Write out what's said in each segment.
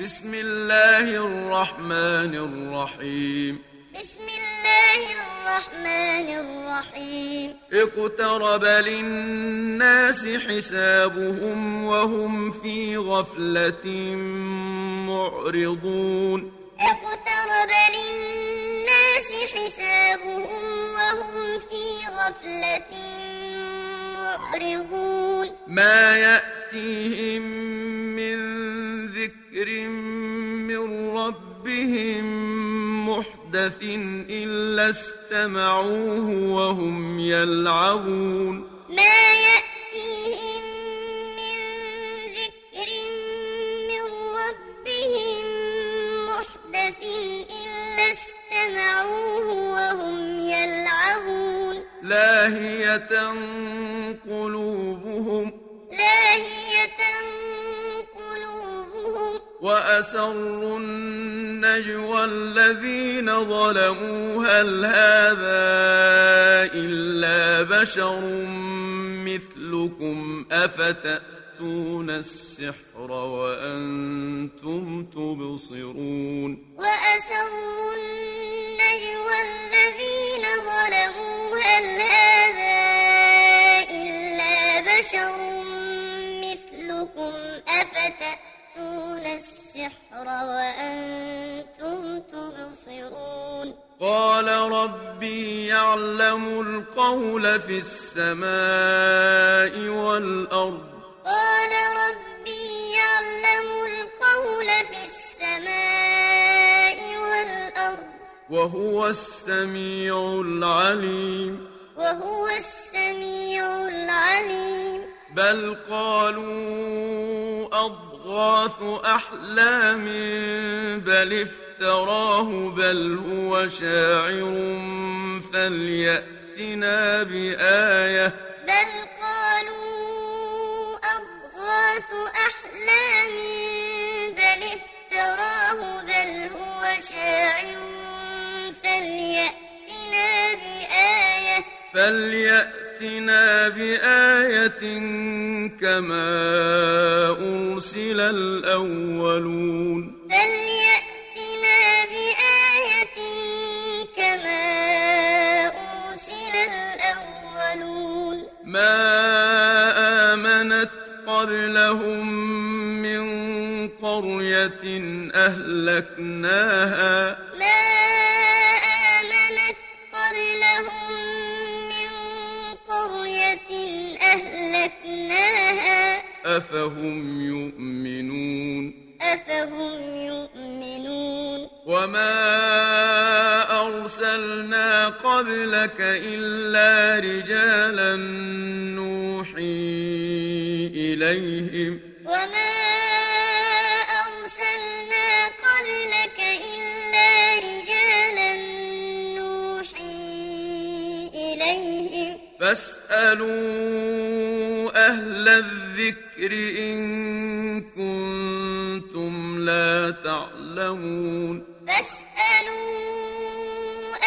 بسم الله الرحمن الرحيم بسم الله الرحمن الرحيم اقترب للناس حسابهم وهم في غفلة معرضون اقترب للناس حسابهم وهم في غفلة معرضون ما يأتيهم من ربهم محدث إلا استمعوه وهم يلعبون. ما يأتيهم من ذكر من ربهم محدث إلا استمعوه وهم يلعبون. لاهية قلوبهم. لاهية وأسروا النجوى الذين ظلموا. هل هذا إلا بشر مثلكم؟ أفتأتون السحر وأنتم تبصرون. وأسروا النجوى الذين ظلموا. هل هذا إلا بشر مثلكم؟ أفتأتون السحر وأنتم تبصرون قال ربي يعلم القول في السماء والأرض. قال ربي يعلم القول في السماء والأرض. وهو السميع العليم. وهو السميع العليم. بل قالوا أضغاث أحلام بل افتراه بل هو شاعر. فليأتنا بآية. بل قالوا أضغاث أحلام بل افتراه بل هو شاعر. فليأتنا بآية. فليأتنا بآية كما أرسل الأولون فليأتنا بآية كما أرسل الأولون ما آمنت قبلهم من قرية أهلكناها أهلكناها. أفهم يؤمنون؟ أفهم يؤمنون. وما أرسلنا قبلك إلا رجالا نوحي إليهم. وما أرسلنا قبلك إلا رجالا نوحي إليهم. فاسألوا أهل الذكر إن كنتم لا تعلمون. فاسألوا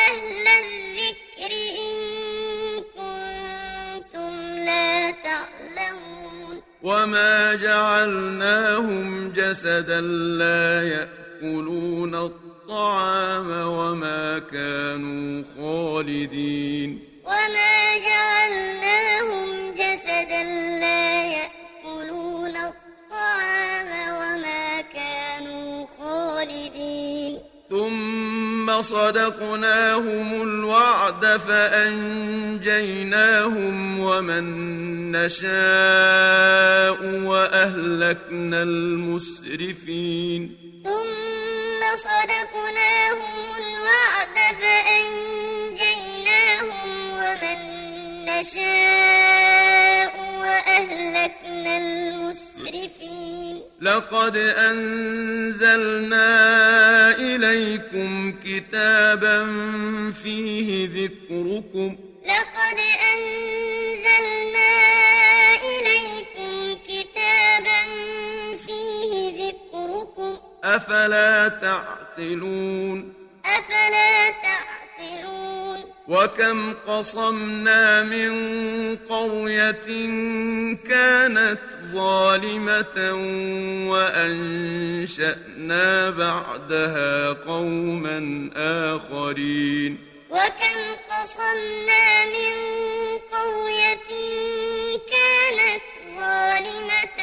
أهل الذكر إن كنتم لا تعلمون. وما جعلناهم جسدا صدقناهم الوعد فأنجيناهم ومن نشاء وأهلكنا المسرفين. ثم صدقناهم الوعد فأنجيناهم ومن نشاء وأهلكنا المسرفين. لقد أنزلنا إليكم وكم قصمنا من قرية كانت ظالمة وأنشأنا بعدها قوما آخرين. وكم قصمنا من قرية كانت ظالمة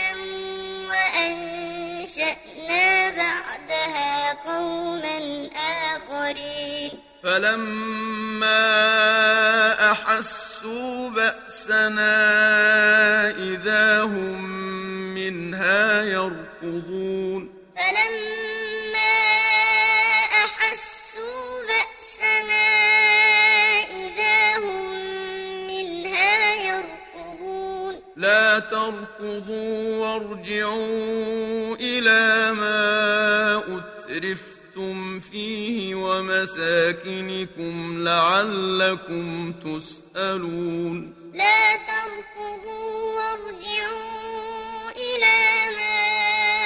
وأنشأنا بعدها قوما آخرين. فلما أحسوا بأسنا إذا هم منها يركضون. فلما أحسوا بأسنا إذا هم منها يركضون. لا تركضوا وارجعوا إلى ما أترفتم فيه ومساكنكم لعلكم تسألون لا تركضوا وارجعوا إلى ما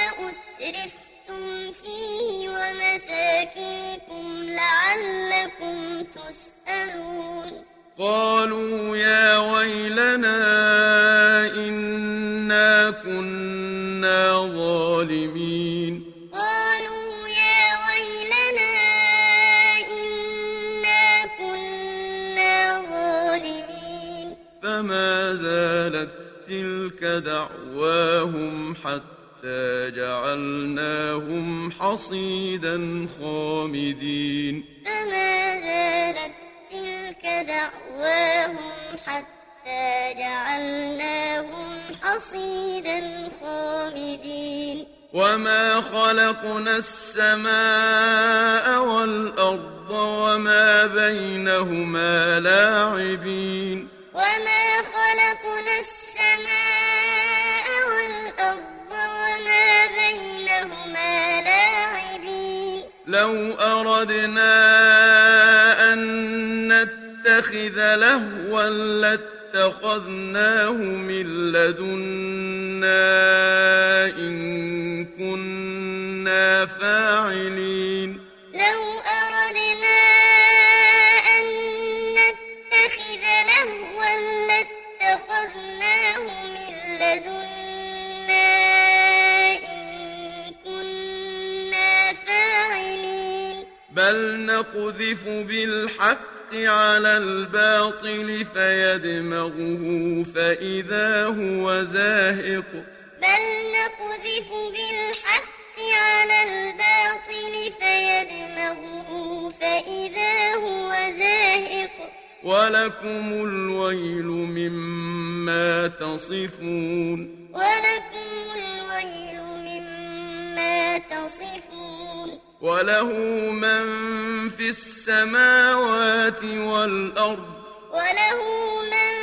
أترفتم فيه ومساكنكم لعلكم تسألون قالوا يا ويلنا إنا كنا ظالمين دعواهم حتى جعلناهم حصيدا خامدين. فما زالت تلك دعواهم حتى جعلناهم حصيدا خامدين. وما خلقنا السماء والأرض وما بينهما لاعبين. وما خلقنا السماء لو أردنا أن نتخذ لهوا لاتخذناه من لدنا إن كنا فاعلين. لو أردنا أن نتخذ لهوا لاتخذناه من لدنا بل نقذف بالحق على الباطل فيدمغه فإذا هو زاهق. بل نقذف بالحق على الباطل فيدمغه فإذا هو زاهق. ولكم الويل مما تصفون. ولكم الويل مما تصفون. وله من في السماوات والأرض. وله من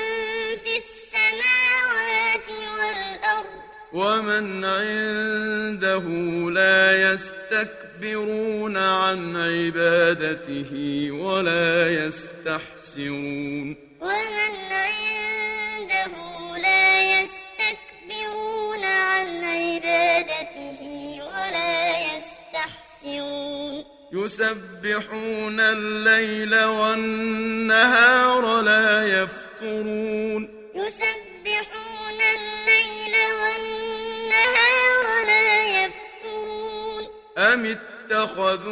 في السماوات والأرض. ومن عنده لا يستكبرون عن عبادته ولا يستحسرون. ومن عنده يسبحون الليل والنهار لا يفترون. يسبحون الليل والنهار لا يفترون. أم اتخذوا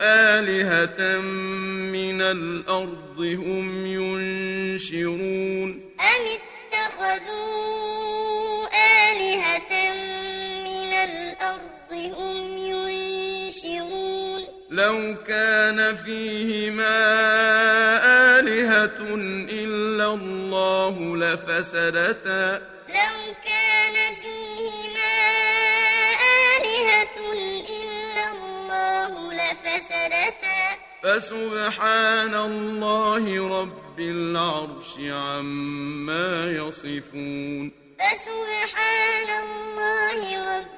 آلهة من الأرض هم ينشرون؟ أم اتخذوا آلهة من الأرض هم ينشرون لو كان فيهما آلهة إلا الله لفسدتا. لو كان فيهما آلهة إلا الله لفسدتا. فسبحان الله رب العرش عما يصفون. فسبحان الله رب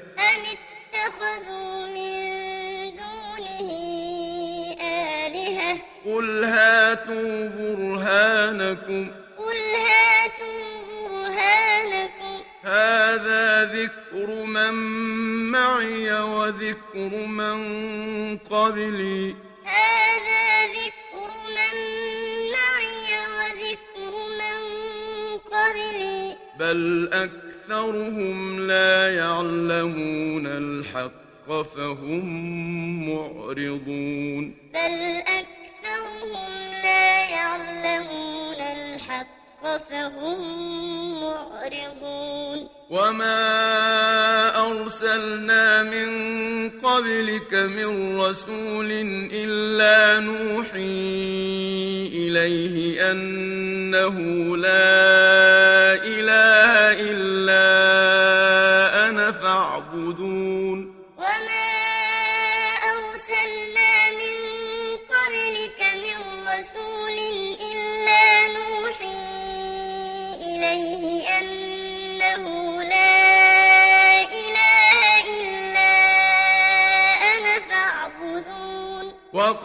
قل هاتوا برهانكم قل هاتوا برهانكم هذا ذكر من معي وذكر من قبلي هذا ذكر من معي وذكر من قبلي بل أكثرهم لا يعلمون الحق فهم معرضون بل أكثرهم يعلمون الحق فهم معرضون. وما أرسلنا من قبلك من رسول إلا نوحي إليه أنه لا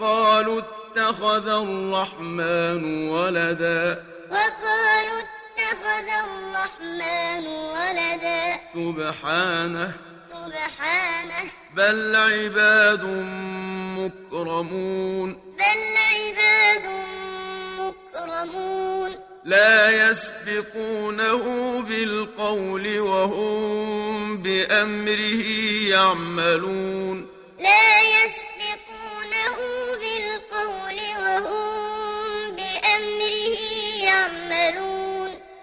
وقالوا اتخذ الرحمن ولدا. وقالوا اتخذ الرحمن ولدا. سبحانه. سبحانه. بل عباد مكرمون. بل عباد مكرمون. لا يسبقونه بالقول وهم بأمره يعملون. لا يسبقونه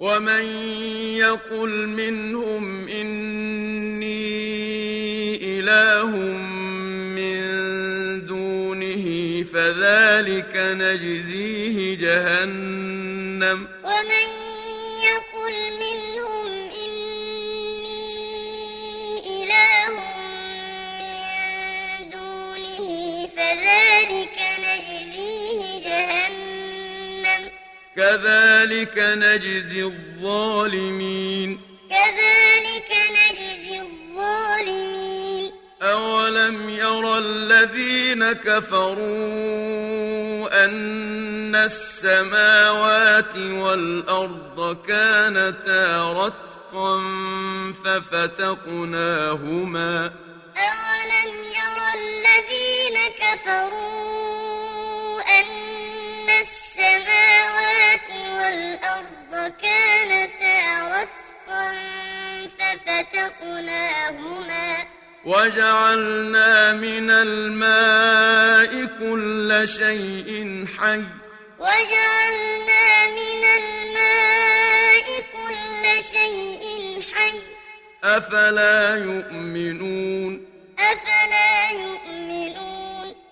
ومن يقل منهم إني إله من دونه فذلك نجزيه جهنم. ومن يقل منهم إني إله من دونه فذلك نجزيه جهنم. كذلك نجزي الظالمين. كذلك نجزي الظالمين. أولم يرى الذين كفروا أن السماوات والأرض كانتا رتقا ففتقناهما. أولم يرى الذين كفروا والأرض كانتا رتقا ففتقناهما. وجعلنا من الماء كل شيء حي. وجعلنا من الماء كل شيء حي. أفلا يؤمنون؟ أفلا يؤمنون؟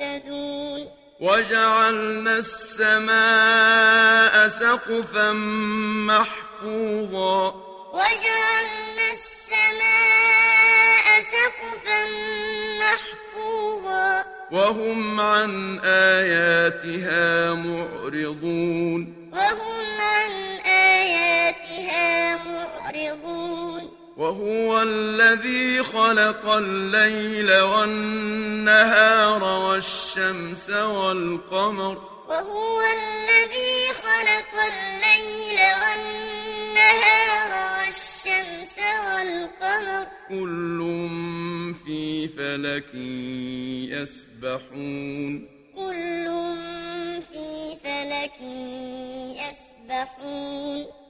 يهتدون. وجعلنا السماء سقفا محفوظا. وجعلنا السماء سقفا محفوظا. وهم عن آياتها معرضون. وهم عن آياتها معرضون. وهو الذي خلق الليل والنهار والشمس والقمر. وهو الذي خلق الليل والنهار والشمس والقمر. كل في فلك يسبحون. كل في فلك يسبحون.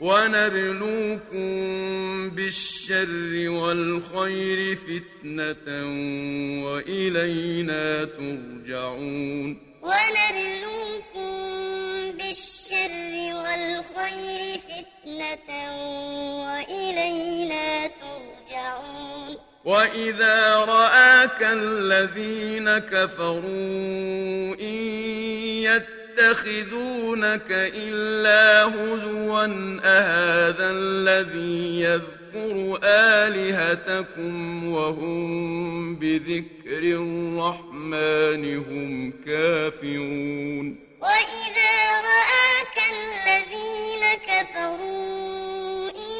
ونبلوكم بالشر والخير فتنة وإلينا ترجعون. ونبلوكم بالشر والخير فتنة وإلينا ترجعون. وإذا رآك الذين كفروا إن يتخذونك إلا هزوا أهذا الذي يذكر آلهتكم وهم بذكر الرحمن هم كافرون. وإذا رآك الذين كفروا إن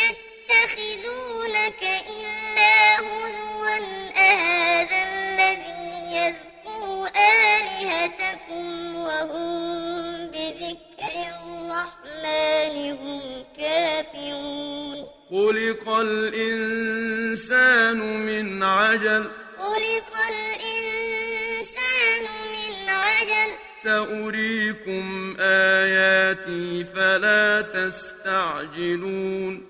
يتخذونك إلا هزوا أهذا الذي يذكر آلهتكم وهم بذكر الرحمن هم كافرون خلق الإنسان من عجل خلق الإنسان من عجل سأريكم آياتي فلا تستعجلون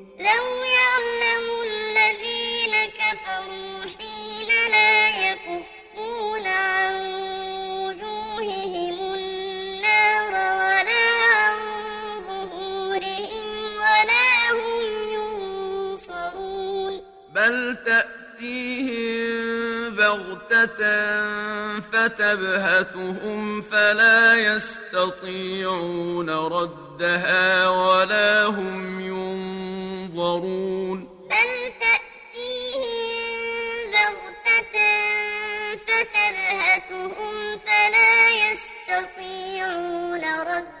بغتة فتبهتهم فلا يستطيعون ردها ولا هم ينظرون بل تأتيهم بغتة فتبهتهم فلا يستطيعون ردها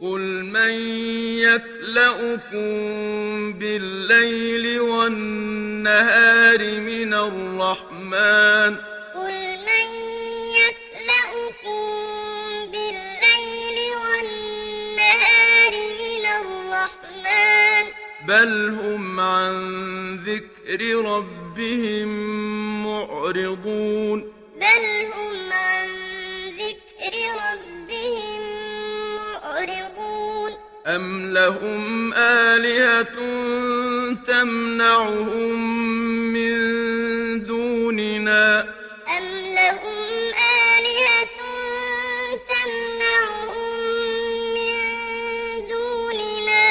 قل من يكلؤكم بالليل والنهار من الرحمن قل من يكلؤكم بالليل والنهار من الرحمن بل هم عن ذكر ربهم معرضون بل هم عن ذكر ربهم معرضون أم لهم آلهة تمنعهم من دوننا؟ أم لهم آلهة تمنعهم من دوننا؟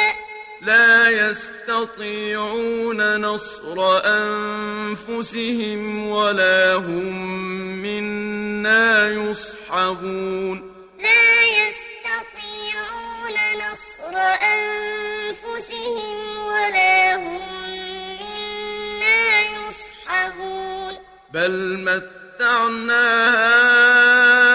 لا يستطيعون نصر أنفسهم ولا هم منا يصحبون. أنفسهم ولا هم منا يصحبون. بل متعنا هؤلاء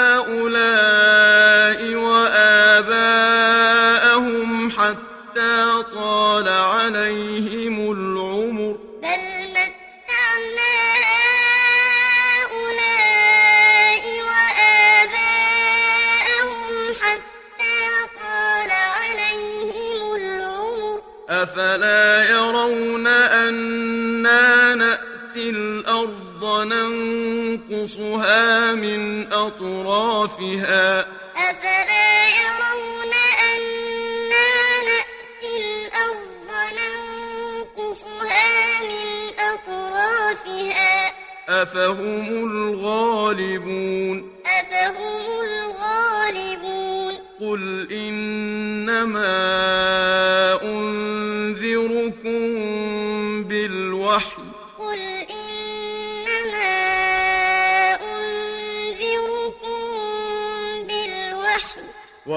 ننقصها من أطرافها. أفلا يرون أنا نأتي الأرض ننقصها من أطرافها. أفهم الغالبون. أفهم الغالبون. قل إنما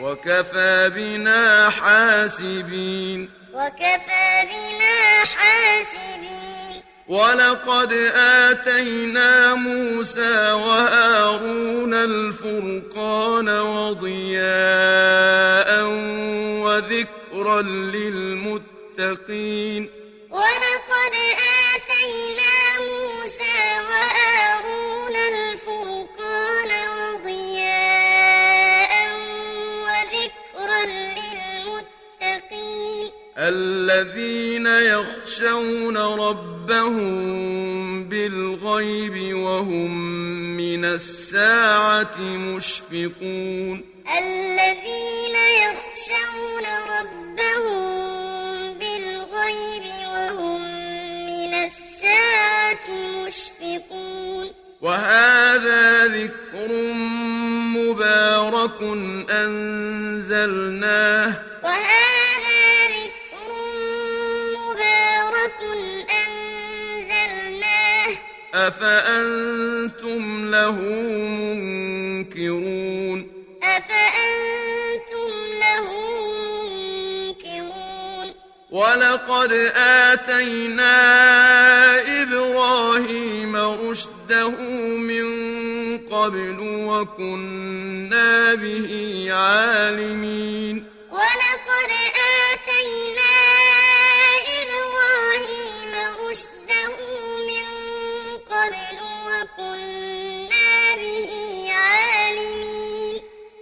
وكفى بنا حاسبين. وكفى بنا حاسبين. ولقد آتينا موسى وهارون الفرقان وضياء وذكرا للمتقين. ولقد آتينا الذين يخشون ربهم بالغيب وهم من الساعة مشفقون. الذين يخشون ربهم بالغيب وهم من الساعة مشفقون. وهذا ذكر مبارك أنزلناه أفأنتم له منكرون؟ أفأنتم له منكرون؟ ولقد آتينا إبراهيم رشده من قبل وكنا به عالمين. ولقد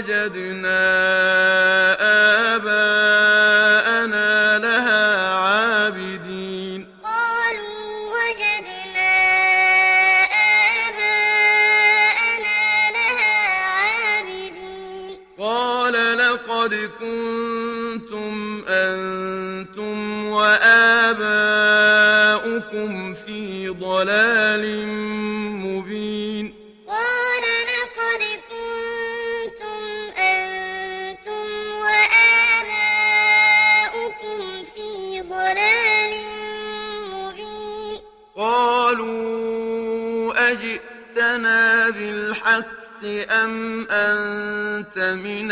وجدنا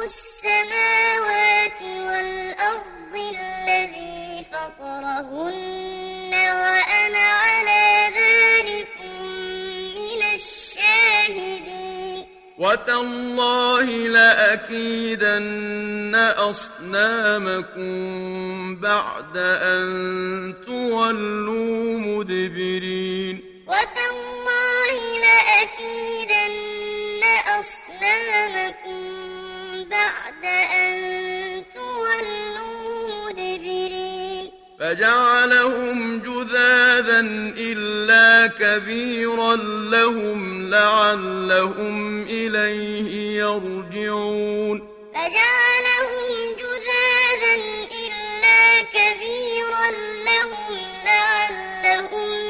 رب السماوات والأرض الذي فطرهن وأنا على ذلكم من الشاهدين. وتالله لأكيدن أصنامكم بعد أن تولوا مدبرين. وتالله لأكيدن أصنامكم بعد أن تولوا مدبرين. فجعلهم جذاذا إلا كبيرا لهم لعلهم إليه يرجعون. فجعلهم جذاذا إلا كبيرا لهم لعلهم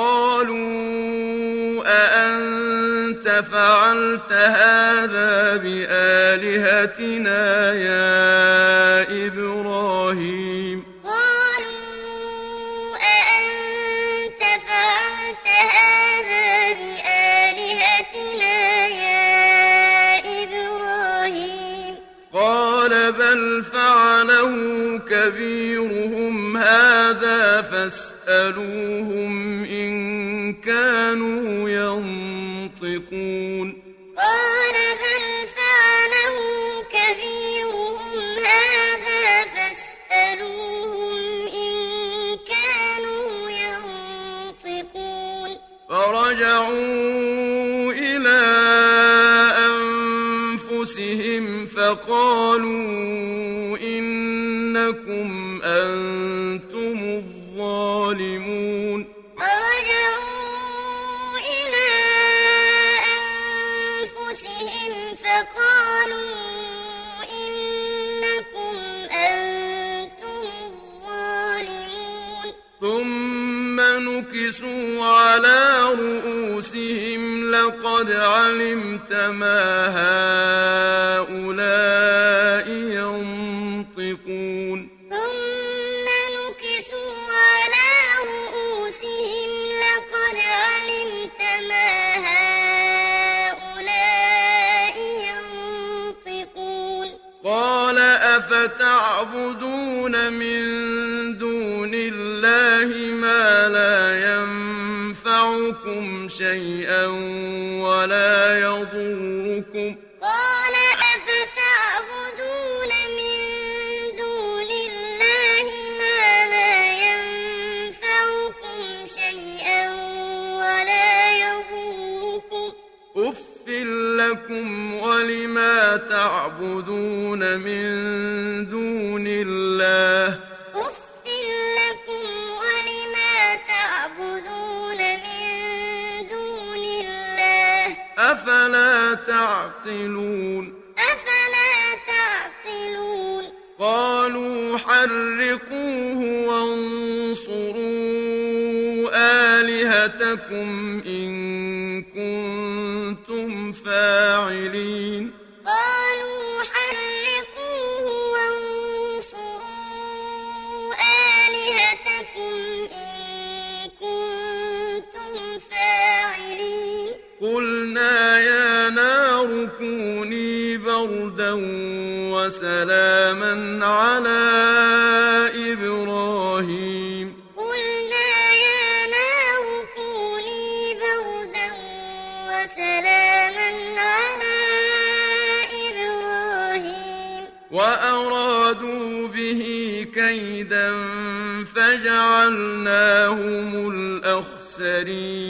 قالوا أأنت فعلت هذا بآلهتنا يا إبراهيم؟ قالوا أأنت فعلت هذا بآلهتنا يا إبراهيم؟ قال بل فعله كبيرهم هذا فاسألوهم كانوا ينطقون لقد علمت ما هؤلاء ينطقون. ثم نكسوا على رؤوسهم. لقد علمت ما هؤلاء ينطقون. قال أفتعبدون من دون الله ما ينفعكم شيئا وسلاما على إبراهيم. قلنا يا نار كوني بردا وسلاما على إبراهيم. وأرادوا به كيدا فجعلناهم الأخسرين.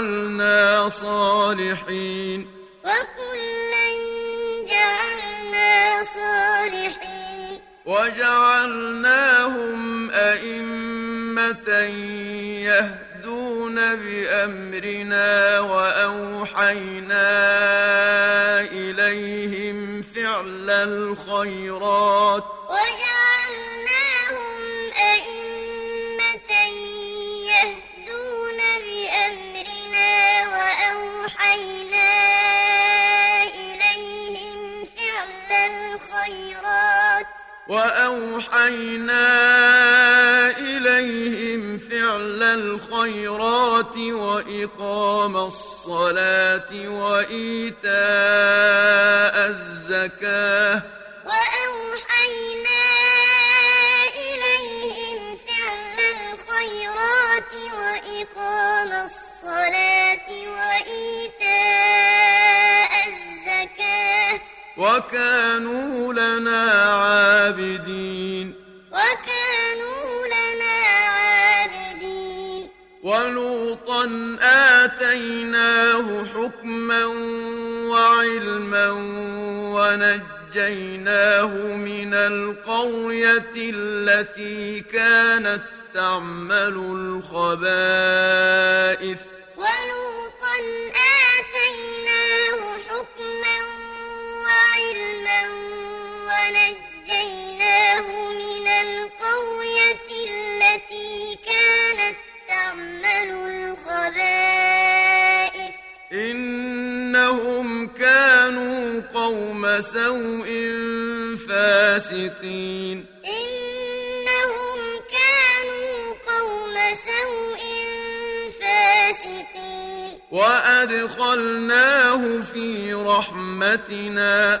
جعلنا صالحين. وكلا جعلنا صالحين. وجعلناهم أئمة يهدون بأمرنا وأوحينا إليهم فعل الخيرات. وأوحينا إليهم فعل الخيرات. وأوحينا إليهم فعل الخيرات وإقام الصلاة وإيتاء الزكاة. وكانوا لنا عابدين. وكانوا لنا عابدين. ولوطا آتيناه حكما وعلما ونجيناه من القرية التي كانت تعمل الخبائث. ولوطا ونجيناه من القرية التي كانت تعمل الخبائث. إنهم كانوا قوم سوء فاسقين. إنهم كانوا قوم سوء فاسقين. وأدخلناه في رحمتنا. وأدخلناه في رحمتنا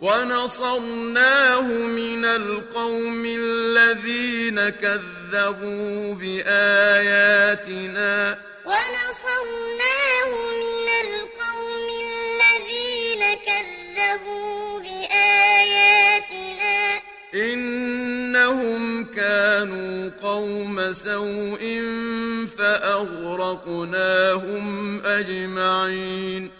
ونصرناه من القوم الذين كذبوا بآياتنا. ونصرناه من القوم الذين كذبوا بآياتنا. إنهم كانوا قوم سوء فأغرقناهم أجمعين.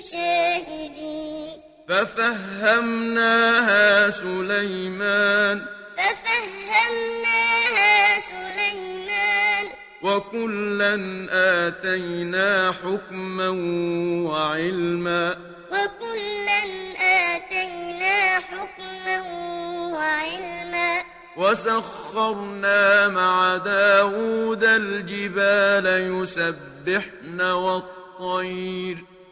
شاهدين. ففهمناها سليمان. ففهمناها سليمان. وكلا آتينا حكما وعلما. وكلا آتينا حكما وعلما. وسخرنا مع داود الجبال يسبحن والطير.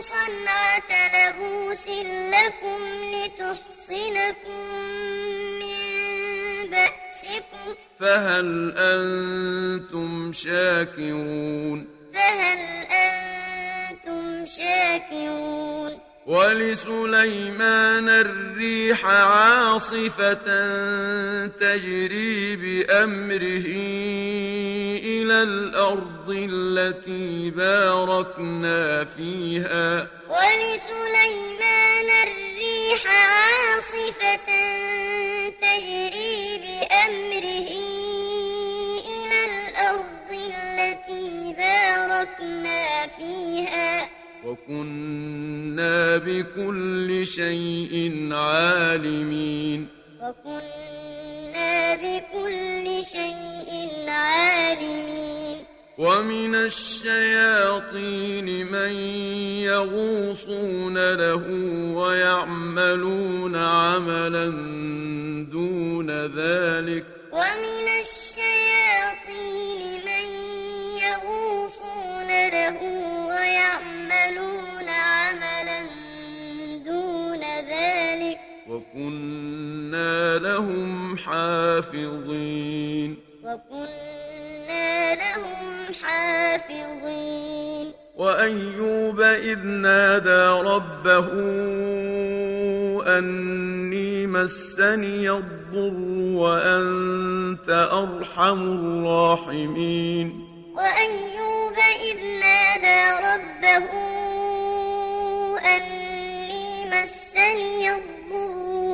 صنعة لبوس لكم لتحصنكم من بأسكم. فهل أنتم شاكرون؟ فهل أنتم شاكرون؟ ولسليمان الريح عاصفة تجري بأمره إلى الأرض التي باركنا فيها. ولسليمان الريح عاصفة تجري بأمره إلى الأرض التي باركنا فيها. وكنا بكل شيء عالمين. وكنا بكل شيء عالمين. ومن الشياطين من يغوصون له ويعملون عملا دون ذلك. وكنا لهم حافظين. وكنا لهم حافظين. وأيوب إذ نادى ربه أني مسني الضر وأنت أرحم الراحمين. وأيوب إذ نادى ربه أني مسني الضر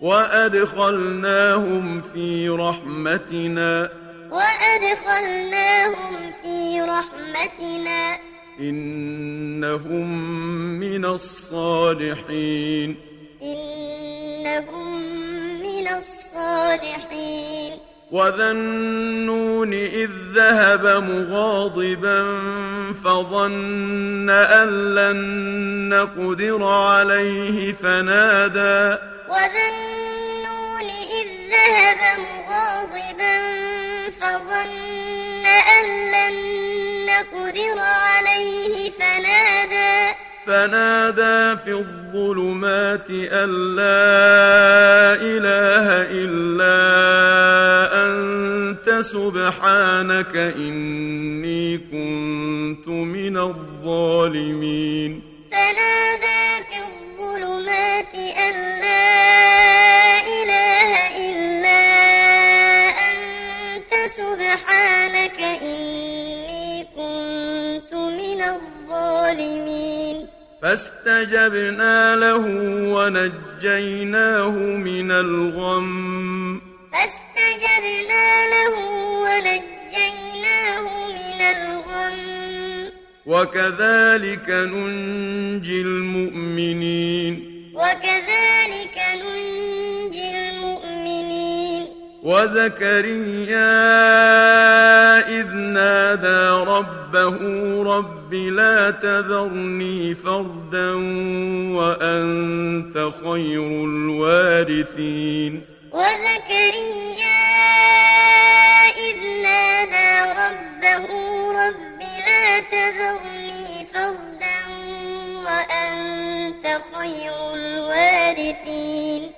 وأدخلناهم في رحمتنا. وأدخلناهم في رحمتنا. إنهم من الصالحين. إنهم من الصالحين. وذا النون إذ ذهب مغاضبا فظن أن لن نقدر عليه فنادى وذا النون إذ ذهب مغاضبا فظن أن لن نقدر عليه فنادى فنادى في الظلمات أن لا إله إلا أنت سبحانك إني كنت من الظالمين. فنادى في الظلمات أن لا إله إلا أنت سبحانك إني كنت من الظالمين. فاستجبنا له ونجيناه من الغم. فاستجبنا له ونجيناه من الغم. وكذلك ننجي المؤمنين. وكذلك ننجي وزكريا إذ نادى ربه رب لا تذرني فردا وأنت خير الوارثين. وزكريا إذ نادى ربه رب لا تذرني فردا وأنت خير الوارثين.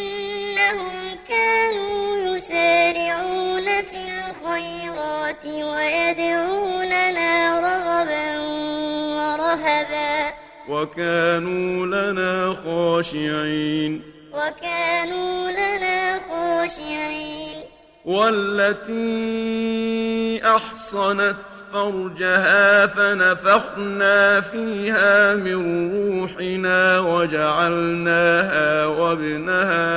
كانوا يسارعون في الخيرات ويدعوننا رغبا ورهبا. وكانوا لنا خاشعين. وكانوا لنا خاشعين. والتي أحصنت فرجها فنفخنا فيها من روحنا وجعلناها وابنها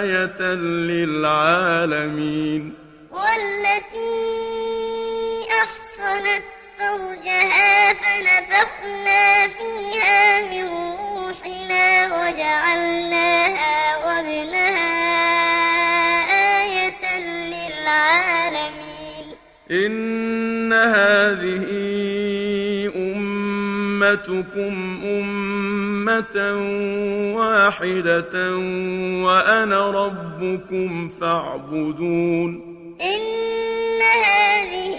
آية للعالمين. والتي أحصنت فرجها فنفخنا فيها من روحنا وجعلناها وابنها إن هذه أمتكم أمة واحدة وأنا ربكم فاعبدون إن هذه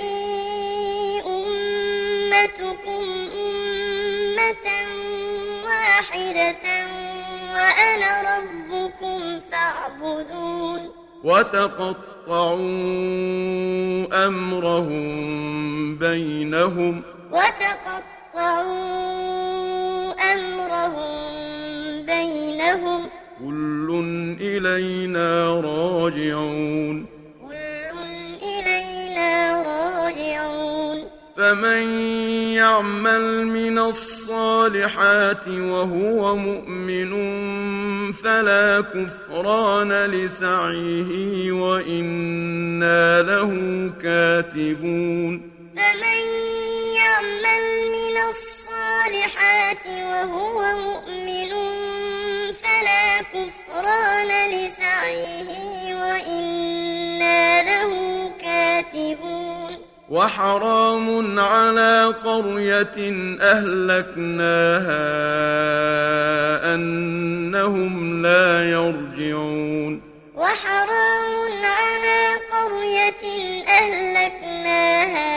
أمتكم أمة واحدة وأنا ربكم فاعبدون وتقطعوا أمرهم بينهم وتقطعوا أمرهم بينهم كل إلينا راجعون فمن يعمل من الصالحات وهو مؤمن فلا كفران لسعيه وإنا له كاتبون. فمن يعمل من الصالحات وهو مؤمن فلا كفران لسعيه وحرام على قرية أهلكناها أنهم لا يرجعون. وحرام على قرية أهلكناها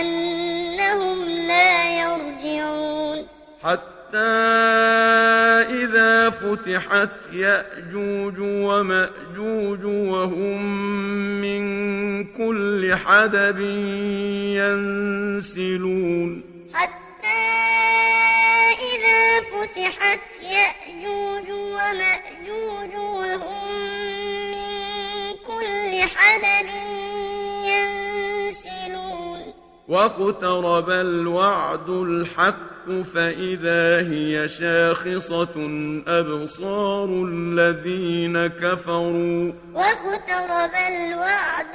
أنهم لا يرجعون. حتى فتحت يأجوج ومأجوج وهم من كل حدب ينسلون. حتى إذا فتحت يأجوج ومأجوج وهم من كل حدب ينسلون واقترب الوعد الحق فإذا هي شاخصة أبصار الذين كفروا واقترب الوعد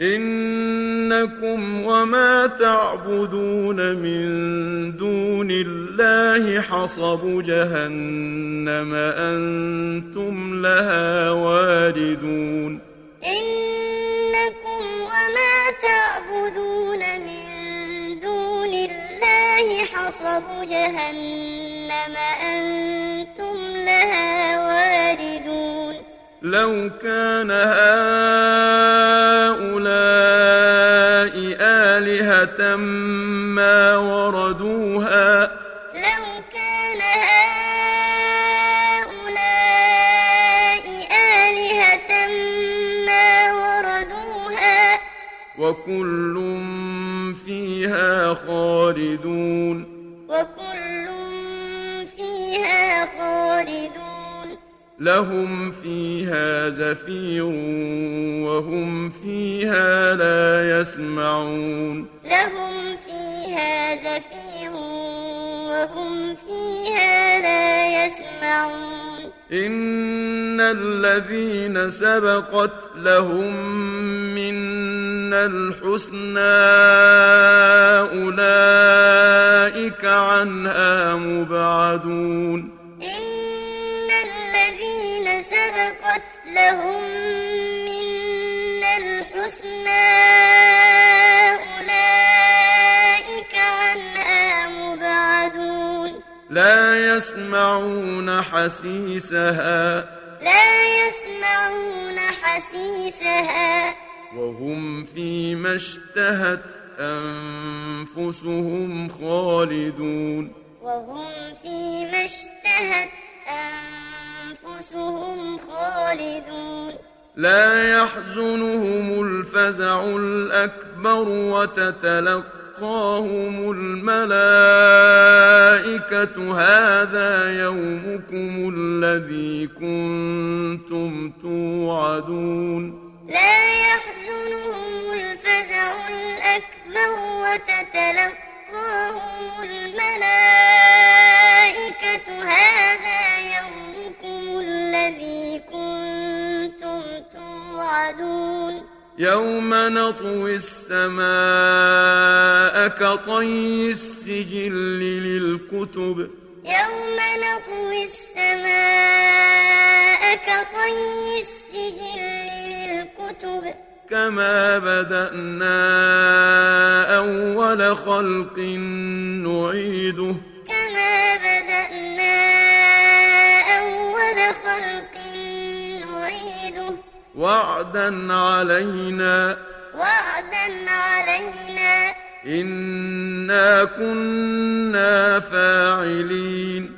إنكم وما تعبدون من دون الله حصب جهنم أنتم لها واردون. إنكم وما تعبدون من دون الله حصب جهنم أنتم لها واردون. لو كان هؤلاء آلهة ما وردوها لو كان هؤلاء آلهة ما وردوها وكل فيها خالدون وكل فيها خالدون لهم فيها زفير وهم فيها لا يسمعون. لهم فيها زفير وهم فيها لا يسمعون. إن الذين سبقت لهم منا الحسنى أولئك عنها مبعدون. إن سبقت لهم منا الحسنى أولئك عنها مبعدون لا يسمعون حسيسها لا يسمعون حسيسها وهم فيما اشتهت أنفسهم خالدون وهم فيما اشتهت أنفسهم خالدون. لا يحزنهم الفزع الأكبر وتتلقاهم الملائكة. هذا يومكم الذي كنتم توعدون. لا يحزنهم الفزع الأكبر وتتلقاهم الملائكة. هذا يومكم الذي كنتم توعدون يوم نطوي السماء كطي السجل للكتب يوم نطوي السماء كطي السجل للكتب كما بدأنا أول خلق نعيده كما بدأنا أول خلق نعيده وعدا علينا. وعدا علينا. إنا كنا فاعلين.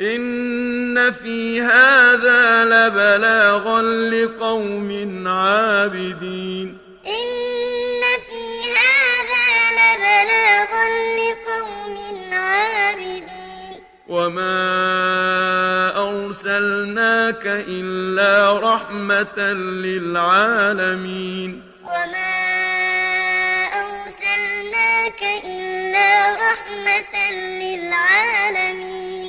إن في هذا لبلاغا لقوم عابدين إن في هذا لبلاغا لقوم عابدين وما أرسلناك إلا رحمة للعالمين وما أرسلناك إلا رحمة للعالمين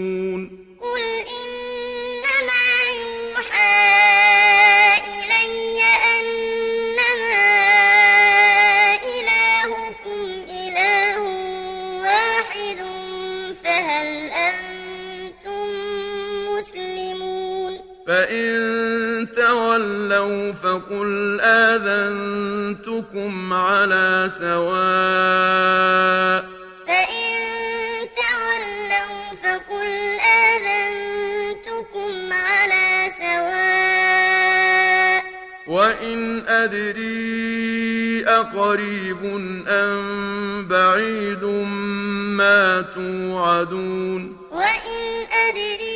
فإن تولوا فقل آذنتكم على سواء فإن تولوا فقل آذنتكم على سواء وإن أدري أقريب أم بعيد ما توعدون وإن أدري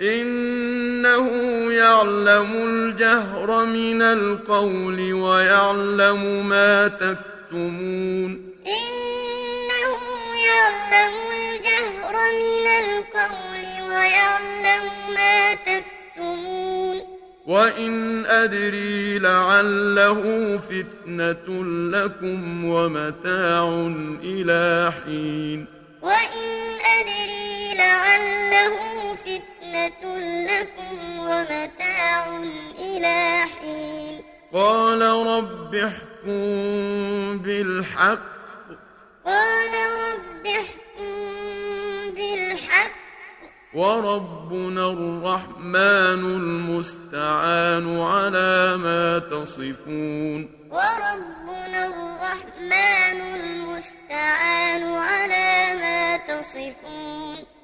إنه يعلم الجهر من القول ويعلم ما تكتمون. إنه يعلم الجهر من القول ويعلم ما تكتمون. وإن أدري لعله فتنة لكم ومتاع إلى حين. وإن أدري لعله فتنة لكم ومتاع إلى حين قال رب احكم بالحق قال رب احكم بالحق وربنا الرحمن المستعان على ما تصفون وربنا الرحمن المستعان على ما تصفون